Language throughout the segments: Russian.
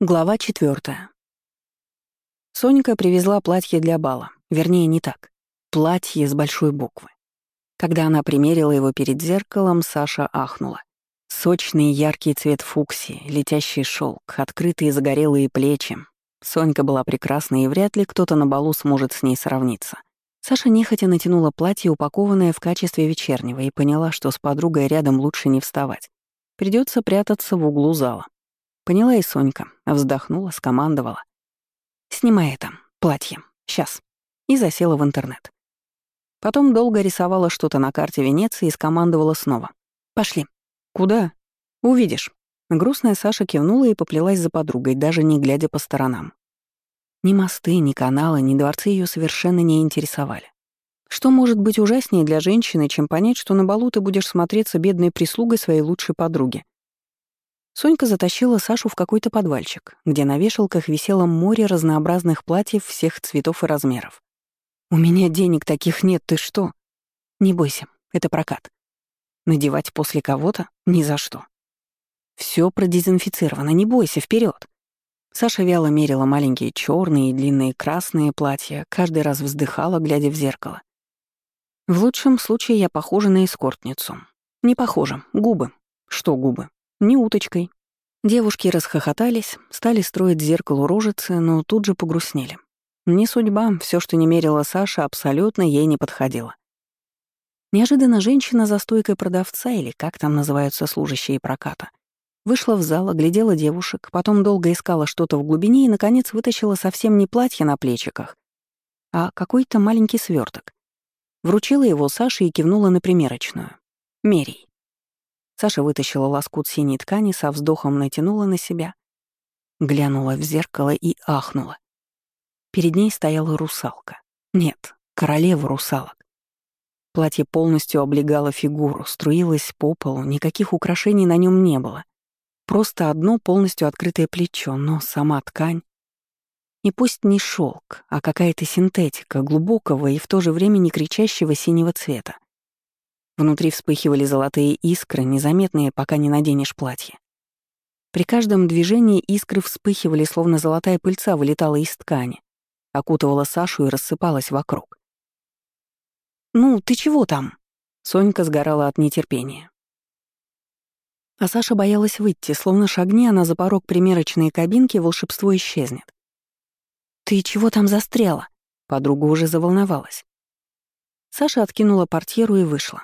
Глава четвертая. Сонька привезла платье для бала. Вернее, не так. Платье с большой буквы. Когда она примерила его перед зеркалом, Саша ахнула. Сочный яркий цвет фуксии, летящий шелк, открытые загорелые плечи. Сонька была прекрасна, и вряд ли кто-то на балу сможет с ней сравниться. Саша нехотя натянула платье, упакованное в качестве вечернего, и поняла, что с подругой рядом лучше не вставать. Придется прятаться в углу зала. Поняла и Сонька, вздохнула, скомандовала. «Снимай это, платье, сейчас». И засела в интернет. Потом долго рисовала что-то на карте Венеции и скомандовала снова. «Пошли». «Куда?» «Увидишь». Грустная Саша кивнула и поплелась за подругой, даже не глядя по сторонам. Ни мосты, ни каналы, ни дворцы ее совершенно не интересовали. Что может быть ужаснее для женщины, чем понять, что на балу ты будешь смотреться бедной прислугой своей лучшей подруги? Сонька затащила Сашу в какой-то подвальчик, где на вешалках висело море разнообразных платьев всех цветов и размеров. «У меня денег таких нет, ты что?» «Не бойся, это прокат. Надевать после кого-то? Ни за что. Все продезинфицировано, не бойся, вперед. Саша вяло мерила маленькие черные и длинные красные платья, каждый раз вздыхала, глядя в зеркало. В лучшем случае я похожа на эскортницу. Не похожа, губы. Что губы? Ни уточкой. Девушки расхохотались, стали строить зеркалу рожицы, но тут же погрустнели. Не судьба, все, что не мерила Саша, абсолютно ей не подходило. Неожиданно женщина за стойкой продавца, или как там называются служащие проката, вышла в зал, оглядела девушек, потом долго искала что-то в глубине и, наконец, вытащила совсем не платье на плечиках, а какой-то маленький сверток. Вручила его Саше и кивнула на примерочную. «Мерей». Саша вытащила лоскут синей ткани, со вздохом натянула на себя, глянула в зеркало и ахнула. Перед ней стояла русалка. Нет, королева русалок. Платье полностью облегало фигуру, струилось по полу, никаких украшений на нем не было. Просто одно полностью открытое плечо, но сама ткань... И пусть не шелк, а какая-то синтетика, глубокого и в то же время не кричащего синего цвета. Внутри вспыхивали золотые искры, незаметные, пока не наденешь платье. При каждом движении искры вспыхивали, словно золотая пыльца вылетала из ткани, окутывала Сашу и рассыпалась вокруг. «Ну, ты чего там?» Сонька сгорала от нетерпения. А Саша боялась выйти, словно шагни она за порог примерочной кабинки, волшебство исчезнет. «Ты чего там застряла?» Подруга уже заволновалась. Саша откинула портьеру и вышла.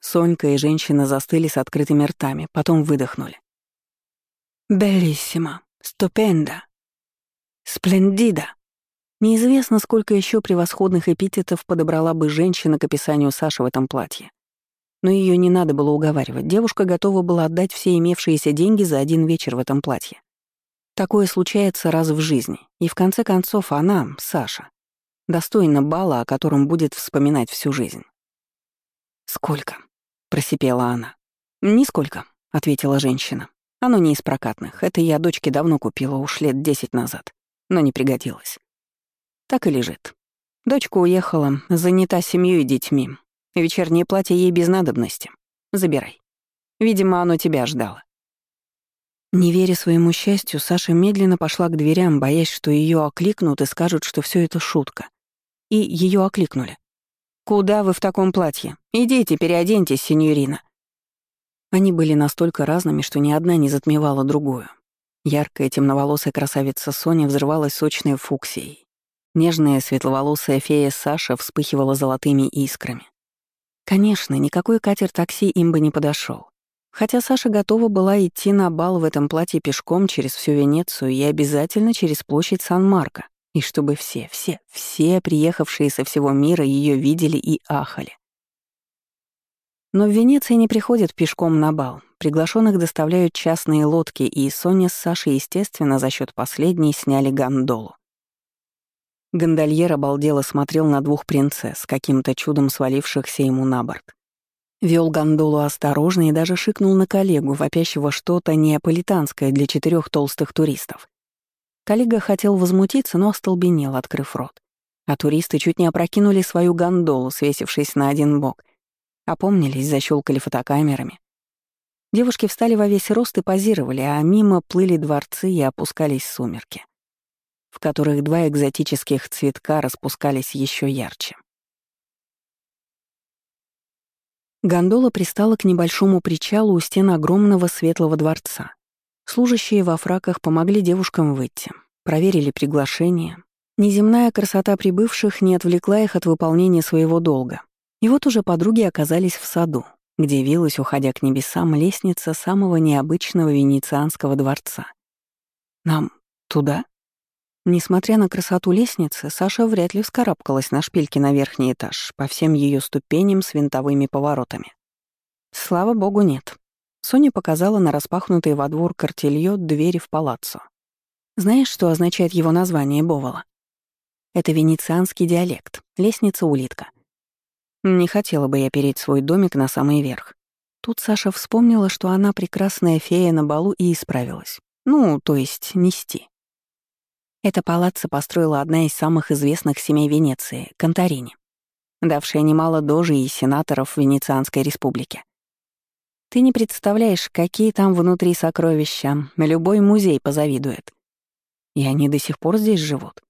Сонька и женщина застыли с открытыми ртами, потом выдохнули. «Белиссимо! Ступенда! Сплендида!» Неизвестно, сколько еще превосходных эпитетов подобрала бы женщина к описанию Саши в этом платье. Но ее не надо было уговаривать. Девушка готова была отдать все имевшиеся деньги за один вечер в этом платье. Такое случается раз в жизни. И в конце концов она, Саша, достойна бала, о котором будет вспоминать всю жизнь. «Сколько?» — просипела она. «Нисколько», — ответила женщина. «Оно не из прокатных. Это я дочке давно купила, уж лет десять назад. Но не пригодилось. Так и лежит. Дочка уехала, занята семьей и детьми. Вечернее платье ей без надобности. Забирай. Видимо, оно тебя ждало». Не веря своему счастью, Саша медленно пошла к дверям, боясь, что ее окликнут и скажут, что все это шутка. И ее окликнули. «Куда вы в таком платье? Идите, переоденьтесь, сеньорина». Они были настолько разными, что ни одна не затмевала другую. Яркая темноволосая красавица Соня взрывалась сочной фуксией. Нежная светловолосая фея Саша вспыхивала золотыми искрами. Конечно, никакой катер-такси им бы не подошел. Хотя Саша готова была идти на бал в этом платье пешком через всю Венецию и обязательно через площадь Сан-Марко, и чтобы все, все, все приехавшие со всего мира ее видели и ахали. Но в Венеции не приходят пешком на бал. Приглашенных доставляют частные лодки, и Соня с Сашей, естественно, за счет последней сняли гондолу. Гондольер обалдело смотрел на двух принцесс, каким-то чудом свалившихся ему на борт. Вел гондолу осторожно и даже шикнул на коллегу, вопящего что-то неаполитанское для четырех толстых туристов. Коллега хотел возмутиться, но остолбенел, открыв рот. А туристы чуть не опрокинули свою гондолу, свесившись на один бок. Опомнились, защелкали фотокамерами. Девушки встали во весь рост и позировали, а мимо плыли дворцы и опускались сумерки, в которых два экзотических цветка распускались еще ярче. Гондола пристала к небольшому причалу у стен огромного светлого дворца. Служащие во фраках помогли девушкам выйти, проверили приглашение. Неземная красота прибывших не отвлекла их от выполнения своего долга. И вот уже подруги оказались в саду, где вилась, уходя к небесам, лестница самого необычного венецианского дворца. «Нам туда?» Несмотря на красоту лестницы, Саша вряд ли вскарабкалась на шпильке на верхний этаж по всем ее ступеням с винтовыми поворотами. Слава богу, нет. Соня показала на распахнутый во двор картельё двери в палаццо. Знаешь, что означает его название Бовола? Это венецианский диалект, лестница-улитка. Не хотела бы я переть свой домик на самый верх. Тут Саша вспомнила, что она прекрасная фея на балу и исправилась. Ну, то есть нести. Это палаццо построила одна из самых известных семей Венеции — Конторини, давшая немало дожей и сенаторов Венецианской республики. Ты не представляешь, какие там внутри сокровища, любой музей позавидует. И они до сих пор здесь живут.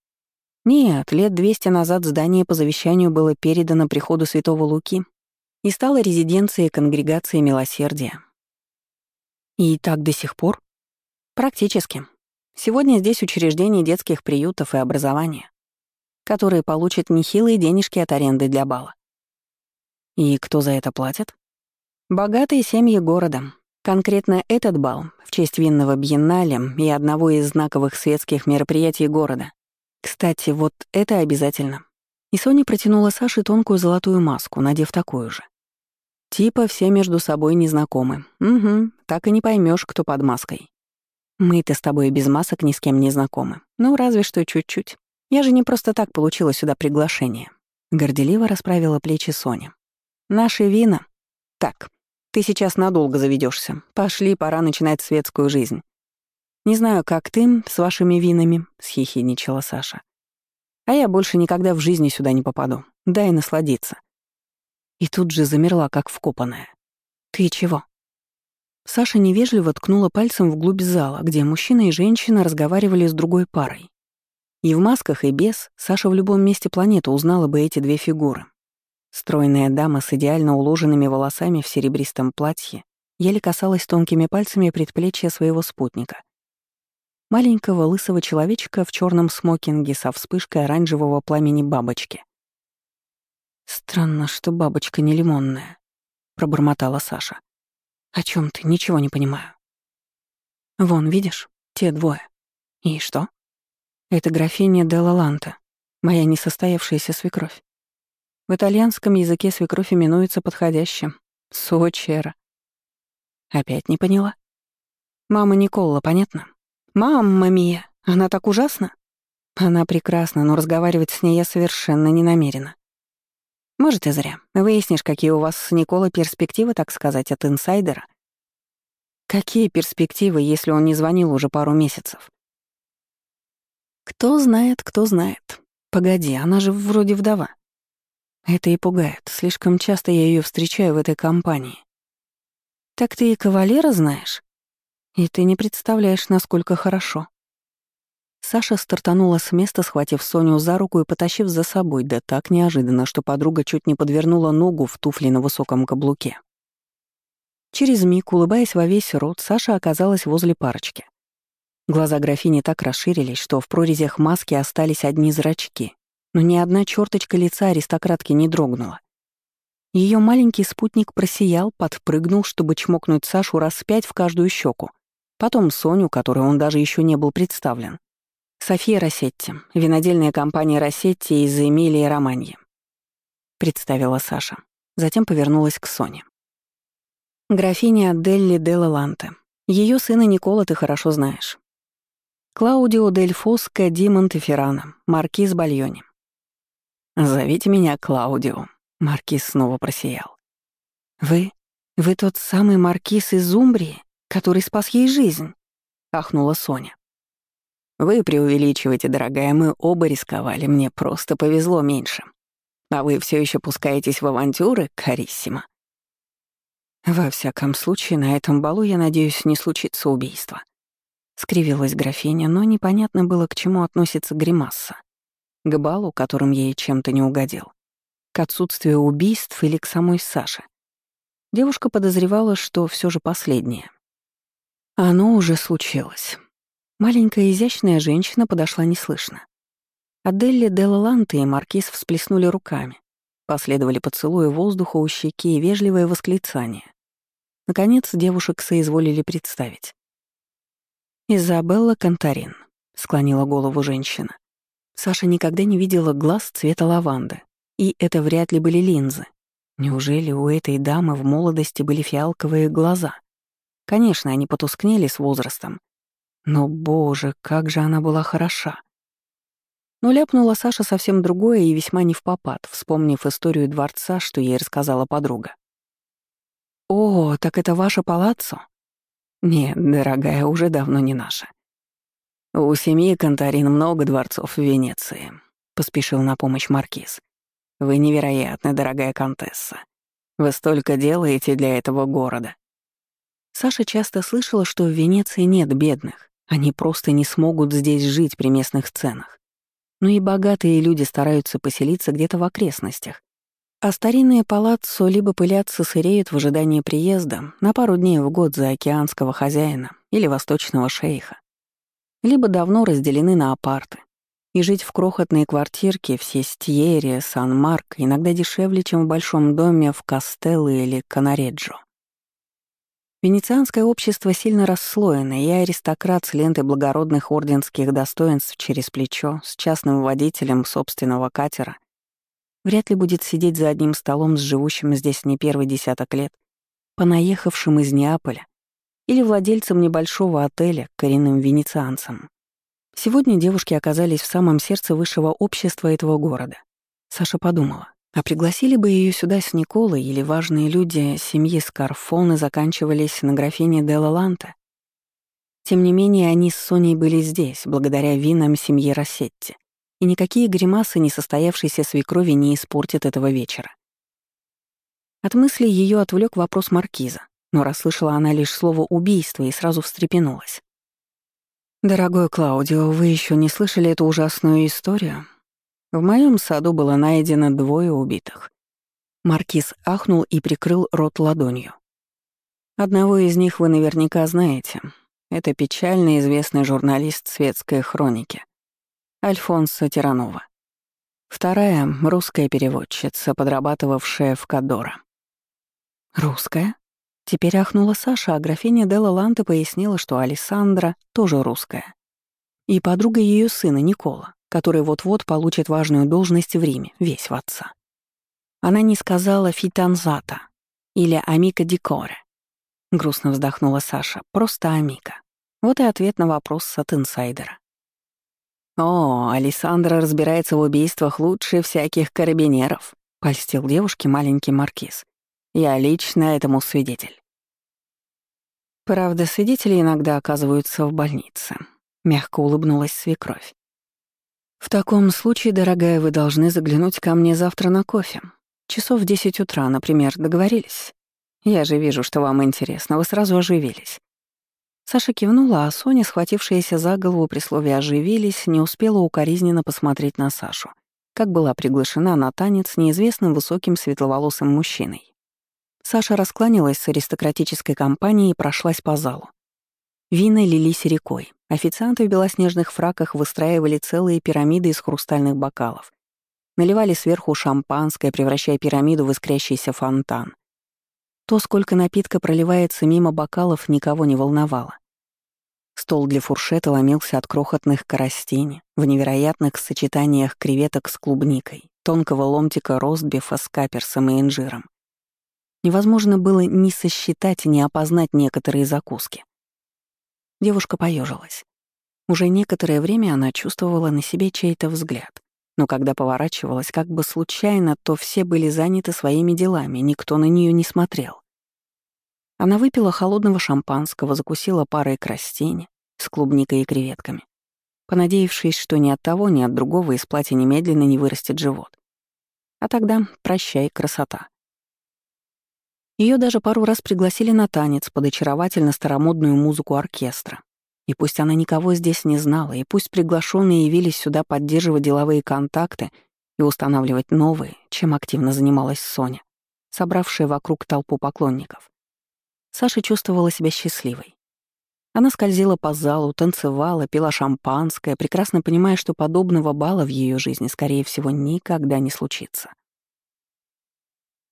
Нет, лет 200 назад здание по завещанию было передано приходу святого Луки и стало резиденцией конгрегации милосердия. И так до сих пор? Практически. Сегодня здесь учреждение детских приютов и образования, которые получат нехилые денежки от аренды для бала. И кто за это платит? Богатые семьи города. Конкретно этот бал в честь винного бьеннале и одного из знаковых светских мероприятий города кстати, вот это обязательно. И Соня протянула Саше тонкую золотую маску, надев такую же. Типа все между собой незнакомы. Угу, так и не поймешь, кто под маской. Мы-то с тобой без масок ни с кем не знакомы. Ну, разве что чуть-чуть. Я же не просто так получила сюда приглашение. Горделиво расправила плечи Соня. Наши вина. Так, ты сейчас надолго заведешься. Пошли, пора начинать светскую жизнь. «Не знаю, как ты с вашими винами», — схихидничала Саша. «А я больше никогда в жизни сюда не попаду. Дай насладиться». И тут же замерла, как вкопанная. «Ты чего?» Саша невежливо ткнула пальцем вглубь зала, где мужчина и женщина разговаривали с другой парой. И в масках, и без Саша в любом месте планеты узнала бы эти две фигуры. Стройная дама с идеально уложенными волосами в серебристом платье еле касалась тонкими пальцами предплечья своего спутника, маленького лысого человечка в черном смокинге со вспышкой оранжевого пламени бабочки. «Странно, что бабочка не лимонная», — пробормотала Саша. «О чем ты? Ничего не понимаю». «Вон, видишь, те двое. И что?» «Это графиня де Лаланта, моя несостоявшаяся свекровь. В итальянском языке свекровь именуется подходящим. Сочера. Опять не поняла? Мама Никола, понятно? «Мамма Мия, она так ужасна?» Она прекрасна, но разговаривать с ней я совершенно не намерена. Может, и зря. Выяснишь, какие у вас с Николой перспективы, так сказать, от инсайдера. Какие перспективы, если он не звонил уже пару месяцев? Кто знает, кто знает. Погоди, она же вроде вдова. Это и пугает. Слишком часто я ее встречаю в этой компании. Так ты и кавалера знаешь? И ты не представляешь, насколько хорошо. Саша стартанула с места, схватив Соню за руку и потащив за собой, да так неожиданно, что подруга чуть не подвернула ногу в туфли на высоком каблуке. Через миг, улыбаясь во весь рот, Саша оказалась возле парочки. Глаза графини так расширились, что в прорезях маски остались одни зрачки, но ни одна черточка лица аристократки не дрогнула. Ее маленький спутник просиял, подпрыгнул, чтобы чмокнуть Сашу раз пять в каждую щеку, Потом Соню, которой он даже еще не был представлен. София Рассетти, винодельная компания Рассетти из Эмилии Романьи. Представила Саша. Затем повернулась к Соне. Графиня Делли де Ланте. Ее сына Никола ты хорошо знаешь. Клаудио дель Фоско ди маркиз Бальони. «Зовите меня Клаудио», — маркиз снова просиял. «Вы? Вы тот самый маркиз из Умбрии?» который спас ей жизнь», — ахнула Соня. «Вы преувеличиваете, дорогая, мы оба рисковали, мне просто повезло меньше. А вы все еще пускаетесь в авантюры, Кариссима?» «Во всяком случае, на этом балу, я надеюсь, не случится убийство». Скривилась графиня, но непонятно было, к чему относится гримасса. К балу, которым ей чем-то не угодил. К отсутствию убийств или к самой Саше. Девушка подозревала, что все же последнее. Оно уже случилось. Маленькая изящная женщина подошла неслышно. Аделли Делаланте и Маркиз всплеснули руками. Последовали поцелуи воздуха у щеки и вежливое восклицание. Наконец девушек соизволили представить. «Изабелла Контарин», — склонила голову женщина. Саша никогда не видела глаз цвета лаванды, и это вряд ли были линзы. Неужели у этой дамы в молодости были фиалковые глаза? Конечно, они потускнели с возрастом. Но, боже, как же она была хороша. Но ляпнула Саша совсем другое и весьма не в попад, вспомнив историю дворца, что ей рассказала подруга. «О, так это ваше палаццо?» «Нет, дорогая, уже давно не наше. У семьи Контарин много дворцов в Венеции», — поспешил на помощь Маркиз. «Вы невероятны, дорогая контесса. Вы столько делаете для этого города». Саша часто слышала, что в Венеции нет бедных, они просто не смогут здесь жить при местных ценах но и богатые люди стараются поселиться где-то в окрестностях. А старинные палаццо либо пылятся, сыреют в ожидании приезда на пару дней в год за океанского хозяина или восточного шейха, либо давно разделены на апарты. И жить в крохотной квартирке в Сестьере, Сан-Марк иногда дешевле, чем в большом доме в Кастелло или Канареджо. Венецианское общество сильно расслоено, и аристократ с лентой благородных орденских достоинств через плечо, с частным водителем собственного катера, вряд ли будет сидеть за одним столом с живущим здесь не первый десяток лет, понаехавшим из Неаполя или владельцем небольшого отеля, коренным венецианцем. Сегодня девушки оказались в самом сердце высшего общества этого города. Саша подумала, а пригласили бы ее сюда с Николой или важные люди семьи Скарфоны заканчивались на графине Делла Ланте. Тем не менее, они с Соней были здесь, благодаря винам семьи Рассетти, и никакие гримасы несостоявшейся свекрови не испортят этого вечера. От мысли ее отвлек вопрос маркиза, но расслышала она лишь слово «убийство» и сразу встрепенулась. «Дорогой Клаудио, вы еще не слышали эту ужасную историю?» В моем саду было найдено двое убитых. Маркиз ахнул и прикрыл рот ладонью. Одного из них вы наверняка знаете. Это печально известный журналист светской хроники. Альфонсо Тиранова. Вторая — русская переводчица, подрабатывавшая в Кадора. «Русская?» Теперь ахнула Саша, а графиня Делла Ланте пояснила, что Александра тоже русская. И подруга ее сына Никола который вот-вот получит важную должность в Риме, весь в отца. Она не сказала «фитанзата» или «амика дикоре». Грустно вздохнула Саша, просто «амика». Вот и ответ на вопрос от инсайдера. «О, Александра разбирается в убийствах лучше всяких карабинеров», — польстил девушке маленький маркиз. «Я лично этому свидетель». Правда, свидетели иногда оказываются в больнице. Мягко улыбнулась свекровь. «В таком случае, дорогая, вы должны заглянуть ко мне завтра на кофе. Часов в десять утра, например, договорились? Я же вижу, что вам интересно, вы сразу оживились». Саша кивнула, а Соня, схватившаяся за голову при слове «оживились», не успела укоризненно посмотреть на Сашу, как была приглашена на танец неизвестным высоким светловолосым мужчиной. Саша раскланялась с аристократической компанией и прошлась по залу. Вины лились рекой. Официанты в белоснежных фраках выстраивали целые пирамиды из хрустальных бокалов. Наливали сверху шампанское, превращая пирамиду в искрящийся фонтан. То, сколько напитка проливается мимо бокалов, никого не волновало. Стол для фуршета ломился от крохотных коростей в невероятных сочетаниях креветок с клубникой, тонкого ломтика ростбифа с каперсом и инжиром. Невозможно было ни сосчитать, ни опознать некоторые закуски. Девушка поежилась. Уже некоторое время она чувствовала на себе чей-то взгляд. Но когда поворачивалась как бы случайно, то все были заняты своими делами, никто на нее не смотрел. Она выпила холодного шампанского, закусила парой крастини с клубникой и креветками, понадеявшись, что ни от того, ни от другого из платья немедленно не вырастет живот. А тогда прощай, красота. Ее даже пару раз пригласили на танец под очаровательно старомодную музыку оркестра. И пусть она никого здесь не знала, и пусть приглашенные явились сюда поддерживать деловые контакты и устанавливать новые, чем активно занималась Соня, собравшая вокруг толпу поклонников. Саша чувствовала себя счастливой. Она скользила по залу, танцевала, пила шампанское, прекрасно понимая, что подобного бала в ее жизни, скорее всего, никогда не случится.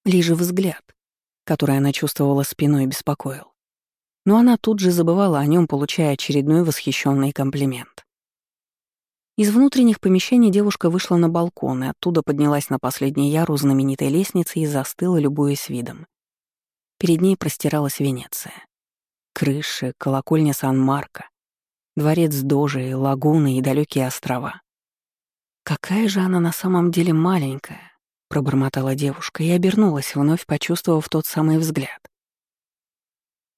Лишь взгляд, который она чувствовала спиной, беспокоил. Но она тут же забывала о нем, получая очередной восхищенный комплимент. Из внутренних помещений девушка вышла на балкон и оттуда поднялась на последний ярус знаменитой лестницы и застыла, любуясь видом. Перед ней простиралась Венеция. Крыши, колокольня Сан-Марко, дворец Дожи, лагуны и далекие острова. Какая же она на самом деле маленькая, — пробормотала девушка и обернулась, вновь почувствовав тот самый взгляд.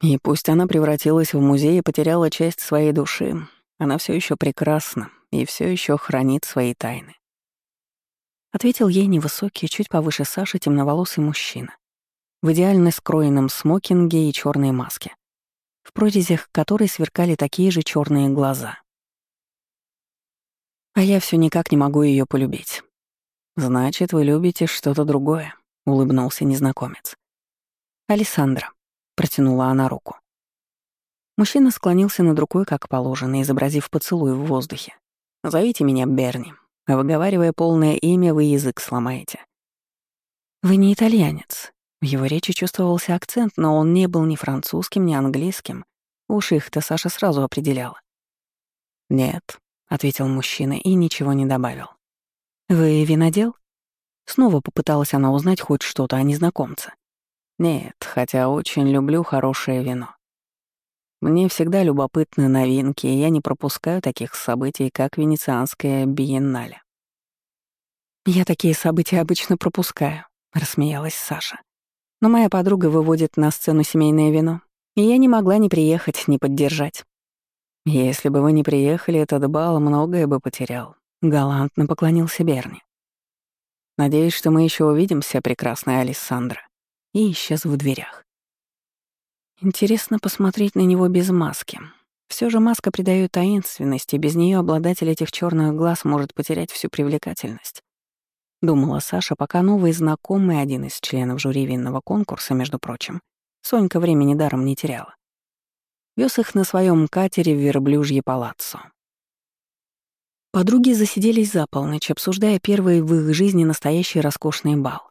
И пусть она превратилась в музей и потеряла часть своей души, она все еще прекрасна и все еще хранит свои тайны. Ответил ей невысокий, чуть повыше Саши, темноволосый мужчина, в идеально скроенном смокинге и черной маске, в прорезях которой сверкали такие же черные глаза. А я все никак не могу ее полюбить. «Значит, вы любите что-то другое», — улыбнулся незнакомец. «Александра», — протянула она руку. Мужчина склонился над рукой, как положено, изобразив поцелуй в воздухе. «Зовите меня Берни. Выговаривая полное имя, вы язык сломаете». «Вы не итальянец». В его речи чувствовался акцент, но он не был ни французским, ни английским. Уж их-то Саша сразу определяла. «Нет», — ответил мужчина и ничего не добавил. «Вы винодел?» Снова попыталась она узнать хоть что-то о незнакомце. «Нет, хотя очень люблю хорошее вино. Мне всегда любопытны новинки, и я не пропускаю таких событий, как Венецианская биеннале». «Я такие события обычно пропускаю», — рассмеялась Саша. «Но моя подруга выводит на сцену семейное вино, и я не могла ни приехать, ни поддержать». «Если бы вы не приехали, этот бал многое бы потерял. Галантно поклонился Берни. «Надеюсь, что мы еще увидимся, прекрасная Александра». И исчез в дверях. Интересно посмотреть на него без маски. Все же маска придает таинственность, и без нее обладатель этих черных глаз может потерять всю привлекательность. Думала Саша, пока новый знакомый, один из членов жюри винного конкурса, между прочим, Сонька времени даром не теряла. Вез их на своем катере в верблюжье палаццо. Подруги засиделись за полночь, обсуждая первый в их жизни настоящий роскошный бал.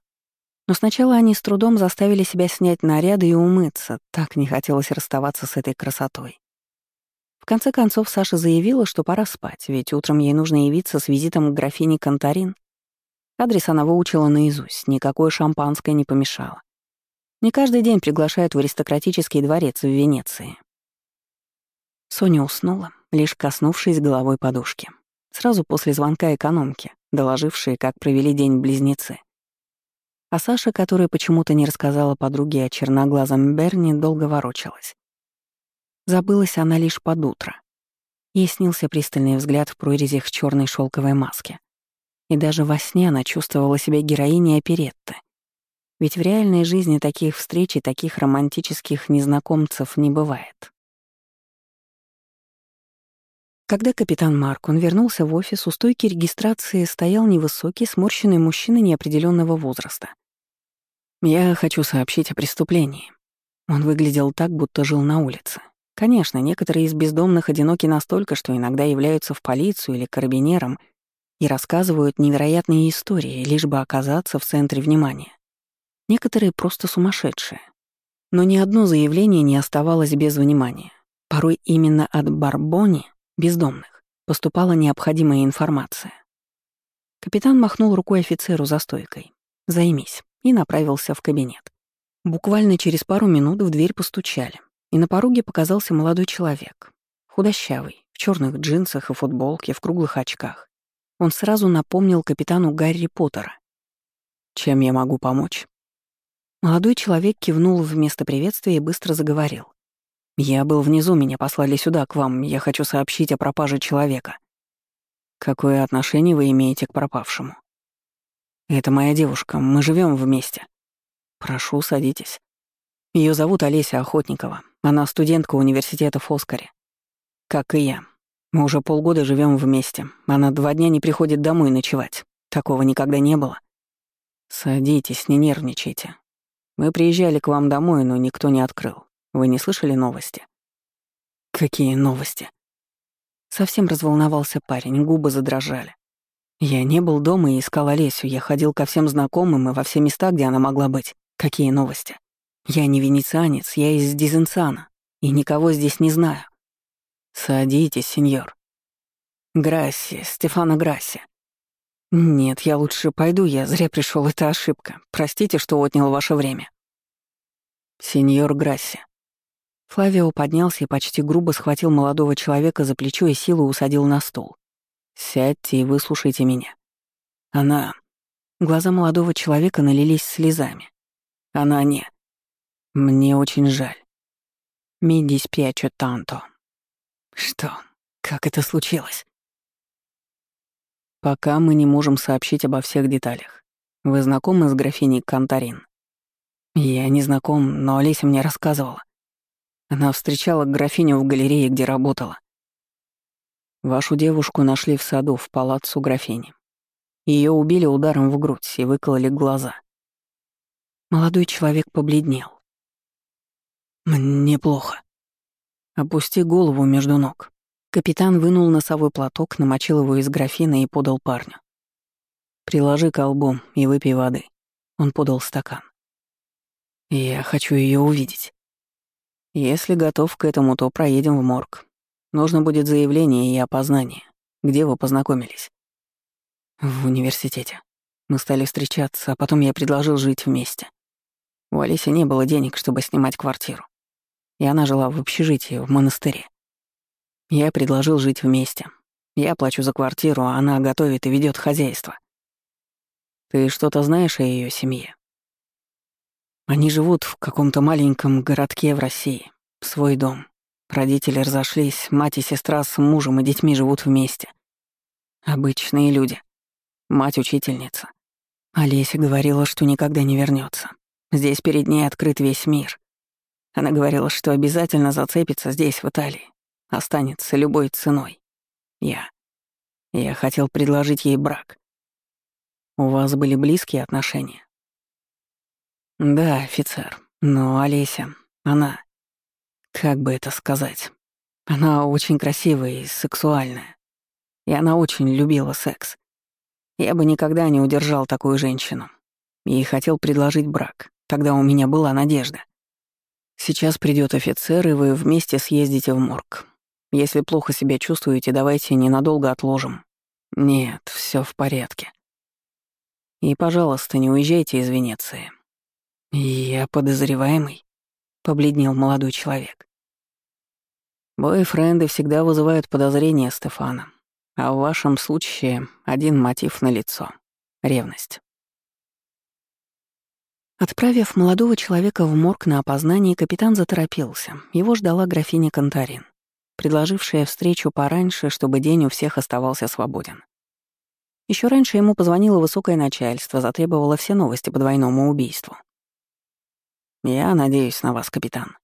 Но сначала они с трудом заставили себя снять наряды и умыться, так не хотелось расставаться с этой красотой. В конце концов Саша заявила, что пора спать, ведь утром ей нужно явиться с визитом к графине Конторин. Адрес она выучила наизусть, никакое шампанское не помешало. Не каждый день приглашают в аристократический дворец в Венеции. Соня уснула, лишь коснувшись головой подушки сразу после звонка экономки, доложившей, как провели день близнецы. А Саша, которая почему-то не рассказала подруге о черноглазом Берни, долго ворочалась. Забылась она лишь под утро. Ей снился пристальный взгляд в прорезях черной шелковой маски. И даже во сне она чувствовала себя героиней оперетты. Ведь в реальной жизни таких встреч и таких романтических незнакомцев не бывает. Когда капитан Маркун вернулся в офис, у стойки регистрации стоял невысокий, сморщенный мужчина неопределенного возраста. «Я хочу сообщить о преступлении». Он выглядел так, будто жил на улице. Конечно, некоторые из бездомных одиноки настолько, что иногда являются в полицию или карабинером и рассказывают невероятные истории, лишь бы оказаться в центре внимания. Некоторые просто сумасшедшие. Но ни одно заявление не оставалось без внимания. Порой именно от Барбони бездомных, поступала необходимая информация. Капитан махнул рукой офицеру за стойкой. «Займись», и направился в кабинет. Буквально через пару минут в дверь постучали, и на пороге показался молодой человек. Худощавый, в черных джинсах и футболке, в круглых очках. Он сразу напомнил капитану Гарри Поттера. «Чем я могу помочь?» Молодой человек кивнул вместо приветствия и быстро заговорил. «Я был внизу, меня послали сюда, к вам. Я хочу сообщить о пропаже человека». «Какое отношение вы имеете к пропавшему?» «Это моя девушка, мы живем вместе». «Прошу, садитесь». Ее зовут Олеся Охотникова. Она студентка университета Фоскаре. Как и я. Мы уже полгода живем вместе. Она два дня не приходит домой ночевать. Такого никогда не было. Садитесь, не нервничайте. Мы приезжали к вам домой, но никто не открыл. Вы не слышали новости? Какие новости? Совсем разволновался парень, губы задрожали. Я не был дома и искал Олесю, я ходил ко всем знакомым и во все места, где она могла быть. Какие новости? Я не венецианец, я из Дизенцана, и никого здесь не знаю. Садитесь, сеньор. Грасси, Стефана Грасси. Нет, я лучше пойду, я зря пришел, это ошибка. Простите, что отнял ваше время. Сеньор Грасси. Флавио поднялся и почти грубо схватил молодого человека за плечо и силу усадил на стул. «Сядьте и выслушайте меня». Она... Глаза молодого человека налились слезами. Она не... Мне очень жаль. Mi dispiace tanto. Что? Как это случилось? Пока мы не можем сообщить обо всех деталях. Вы знакомы с графиней Кантарин? Я не знаком, но Олеся мне рассказывала. Она встречала графиню в галерее, где работала. Вашу девушку нашли в саду в палаццо графини. Ее убили ударом в грудь и выкололи глаза. Молодой человек побледнел. «Мне плохо». «Опусти голову между ног». Капитан вынул носовой платок, намочил его из графина и подал парню. «Приложи к колбу и выпей воды». Он подал стакан. «Я хочу ее увидеть». «Если готов к этому, то проедем в морг. Нужно будет заявление и опознание. Где вы познакомились?» «В университете. Мы стали встречаться, а потом я предложил жить вместе. У Алиси не было денег, чтобы снимать квартиру и она жила в общежитии в монастыре. Я предложил жить вместе. Я плачу за квартиру, а она готовит и ведет хозяйство. Ты что-то знаешь о ее семье? Они живут в каком-то маленьком городке в России. Свой дом. Родители разошлись, мать и сестра с мужем и детьми живут вместе. Обычные люди. Мать учительница. Олеся говорила, что никогда не вернется. Здесь перед ней открыт весь мир. Она говорила, что обязательно зацепится здесь, в Италии. Останется любой ценой. Я. Я хотел предложить ей брак. У вас были близкие отношения? Да, офицер. Но Олеся, она... Как бы это сказать? Она очень красивая и сексуальная. И она очень любила секс. Я бы никогда не удержал такую женщину. И хотел предложить брак. Тогда у меня была надежда. Сейчас придет офицер, и вы вместе съездите в морг. Если плохо себя чувствуете, давайте ненадолго отложим. Нет, все в порядке. И, пожалуйста, не уезжайте из Венеции. Я подозреваемый, побледнел молодой человек. Бойфренды всегда вызывают подозрения Стефана, а в вашем случае один мотив на лицо — ревность. Отправив молодого человека в морг на опознание, капитан заторопился. Его ждала графиня Контарин, предложившая встречу пораньше, чтобы день у всех оставался свободен. Еще раньше ему позвонило высокое начальство, затребовало все новости по двойному убийству. «Я надеюсь на вас, капитан.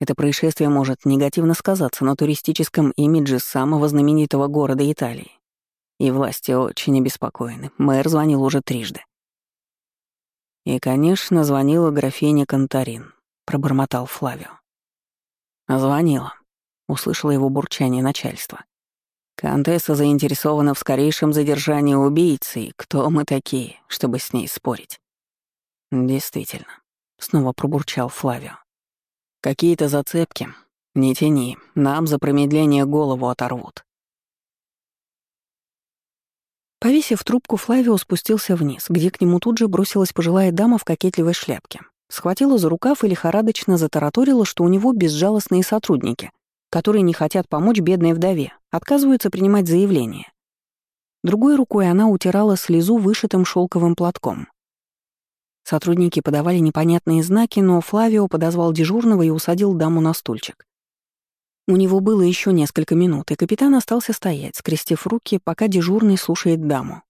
Это происшествие может негативно сказаться на туристическом имидже самого знаменитого города Италии. И власти очень обеспокоены. Мэр звонил уже трижды. И, конечно, звонила графиня Контарин, пробормотал Флавио. Звонила. Услышала его бурчание начальства. Контесса заинтересована в скорейшем задержании убийцы, кто мы такие, чтобы с ней спорить? Действительно, снова пробурчал Флавио. Какие-то зацепки. Не тяни, нам за промедление голову оторвут. Повесив трубку, Флавио спустился вниз, где к нему тут же бросилась пожилая дама в кокетливой шляпке. Схватила за рукав и лихорадочно затараторила, что у него безжалостные сотрудники, которые не хотят помочь бедной вдове, отказываются принимать заявление. Другой рукой она утирала слезу вышитым шелковым платком. Сотрудники подавали непонятные знаки, но Флавио подозвал дежурного и усадил даму на стульчик. У него было еще несколько минут, и капитан остался стоять, скрестив руки, пока дежурный слушает даму.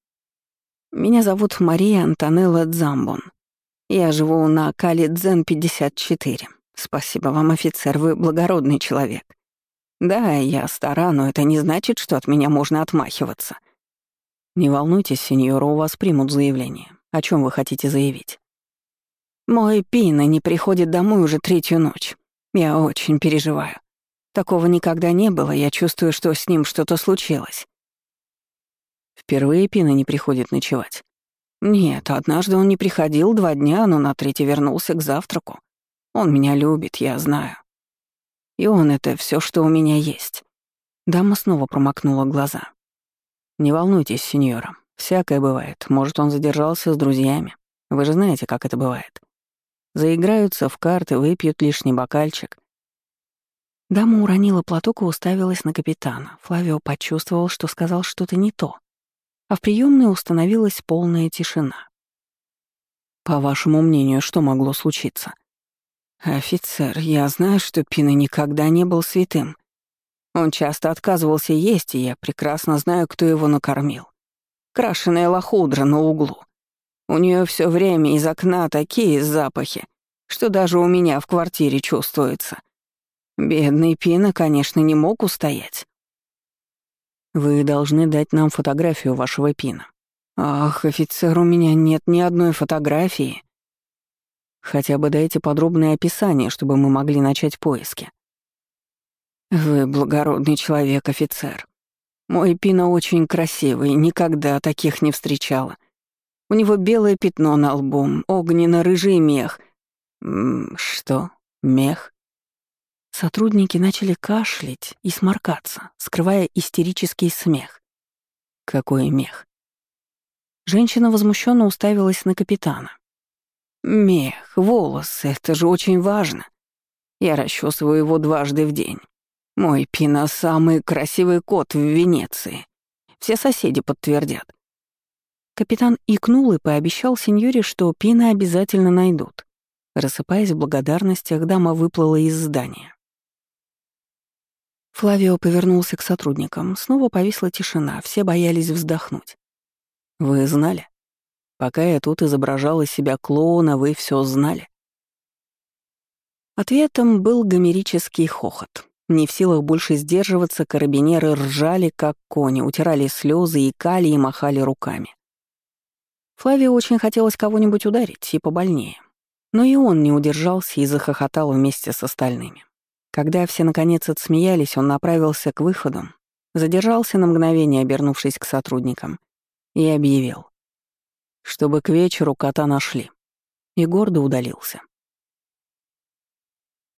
«Меня зовут Мария Антонелла Дзамбон. Я живу на Кали Дзен 54. Спасибо вам, офицер, вы благородный человек. Да, я стара, но это не значит, что от меня можно отмахиваться. Не волнуйтесь, сеньора, у вас примут заявление. О чем вы хотите заявить? Мой Пина не приходит домой уже третью ночь. Я очень переживаю. Такого никогда не было, я чувствую, что с ним что-то случилось. Впервые Пина не приходит ночевать. Нет, однажды он не приходил два дня, но на третий вернулся к завтраку. Он меня любит, я знаю. И он — это все, что у меня есть. Дама снова промокнула глаза. «Не волнуйтесь, сеньора. Всякое бывает. Может, он задержался с друзьями. Вы же знаете, как это бывает. Заиграются в карты, выпьют лишний бокальчик. Дама уронила платок и уставилась на капитана. Флавио почувствовал, что сказал что-то не то. А в приемной установилась полная тишина. «По вашему мнению, что могло случиться?» «Офицер, я знаю, что Пина никогда не был святым. Он часто отказывался есть, и я прекрасно знаю, кто его накормил. Крашеная лохудра на углу. У нее все время из окна такие запахи, что даже у меня в квартире чувствуется. Бедный Пина, конечно, не мог устоять. Вы должны дать нам фотографию вашего Пина. Ах, офицер, у меня нет ни одной фотографии. Хотя бы дайте подробное описание, чтобы мы могли начать поиски. Вы благородный человек, офицер. Мой Пина очень красивый, никогда таких не встречала. У него белое пятно на лбу, огненно-рыжий мех. М что? Мех? Сотрудники начали кашлять и сморкаться, скрывая истерический смех. Какой мех? Женщина возмущенно уставилась на капитана. «Мех, волосы, это же очень важно. Я расчесываю его дважды в день. Мой Пина — самый красивый кот в Венеции. Все соседи подтвердят. Капитан икнул и пообещал сеньоре, что Пина обязательно найдут. Рассыпаясь в благодарностях, дама выплыла из здания. Флавио повернулся к сотрудникам. Снова повисла тишина, все боялись вздохнуть. «Вы знали? Пока я тут изображал из себя клоуна, вы все знали?» Ответом был гомерический хохот. Не в силах больше сдерживаться, карабинеры ржали, как кони, утирали слезы, икали и махали руками. Флавио очень хотелось кого-нибудь ударить, и побольнее. Но и он не удержался и захохотал вместе с остальными. Когда все наконец отсмеялись, он направился к выходу, задержался на мгновение, обернувшись к сотрудникам, и объявил, чтобы к вечеру кота нашли, и гордо удалился.